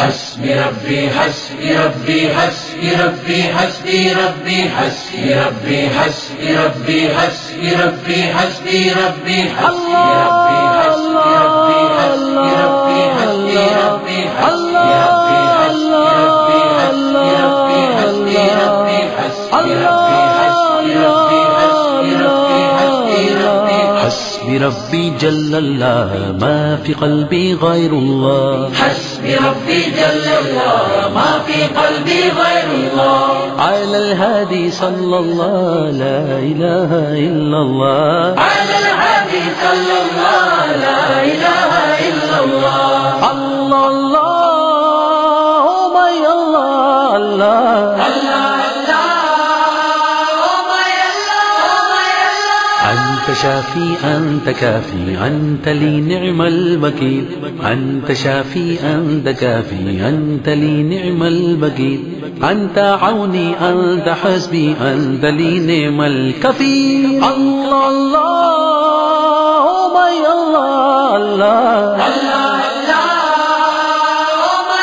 حسبي ربي حسبي ربي حسبي ربي حسبي ربي حسبي ربي حسبي ربي حسبي ربي حسبي ربي حسبي ربي حسبي ربي حسبي ربي حسبي ربي حسبي ربي حسبي ربي جل الله ما في قلبي غير الله. حسبي ربي جل الله ما في قلبي غير الله. على الهادي صلى الله لا إله إلا الله. على الهادي صلى الله لا إله إلا الله. الله الله ما الله الله الله. يلا أنت شافي أنت كافي أنت لي نعم الوكيل. أنت شافي أنت كافي أنت لي نعم الوكيل. أنت عوني أنت حسبي أنت لي نعم الكفيل. الله الله ما الله الله. الله الله ما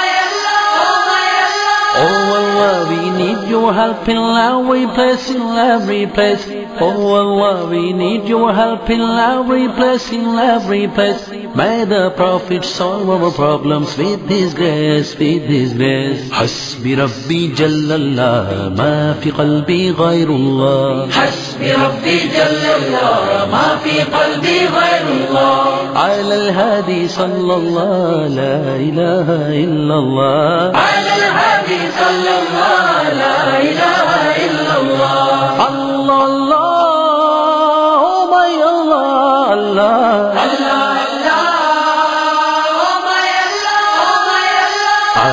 Oh Allah, we need your help in every place, in every place. Oh Allah, we need your help in every place, in every place. May the Prophet solve our problems with His grace, with His grace. حسبي ربي جل الله ما في قلبي غير الله حسبي ربي جل الله ما في قلبي غير الله على الهادي صلى الله لا إله إلا الله على الهادي صلى الله لا إله إلا الله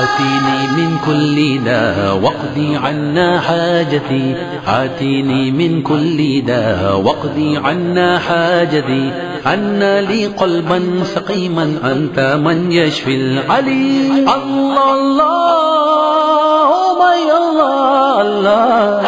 آتيني من كل داء واقضي عنا حاجتي. آتيني من كل داء واقضي عنا حاجتي. عنا لي قلبا سقيما أنت من يشفي العليل الله الله. ما الله الله.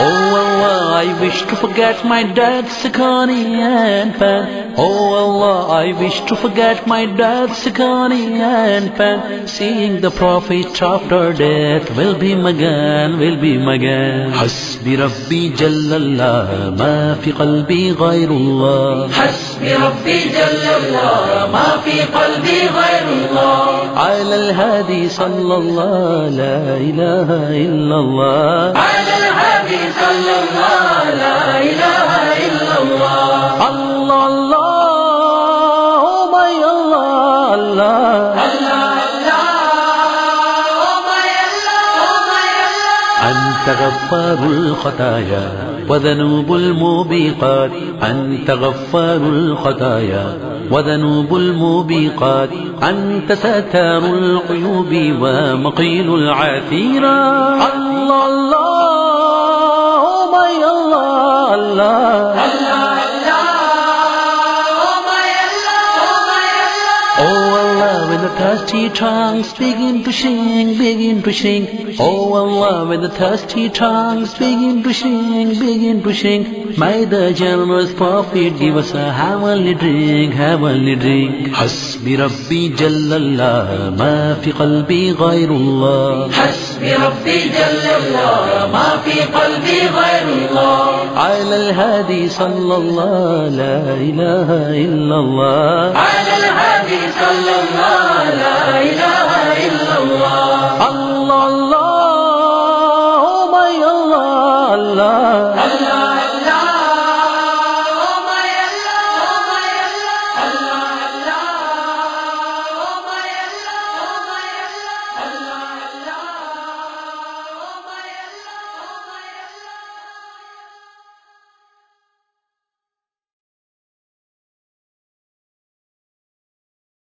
الله الله. Oh I wish to forget my dad, Sakani and Pan. Oh Allah, I wish to forget my dad, Sakani and Pan. Seeing the Prophet after death will be Magan, will be Magan. حسبي ربي جل الله ما في قلبي غير الله حسبي ربي جل الله ما في قلبي غير الله على الهادي صلى الله لا إله إلا الله على الهادي صلى الله لا إله إلا الله. الله الله ما الله. الله الله الله ما يلا ما يلا أنت غفار الخطايا وذنوب الموبقات. أنت غفار الخطايا وذنوب الموبقات. أنت ستار العيوب ومقيل العثيرات. الله الله. When the thirsty tongues begin to sing, begin to sing. Oh Allah, when the thirsty tongues begin to sing, begin to sing. May the generous Prophet give us a heavenly drink, heavenly drink. حسبي ربي جل الله ما في قلبي غير الله حسبي ربي جل الله ما في قلبي غير الله على الهادي صلى الله لا إله إلا الله على الهادي اللہ اللہ اللہ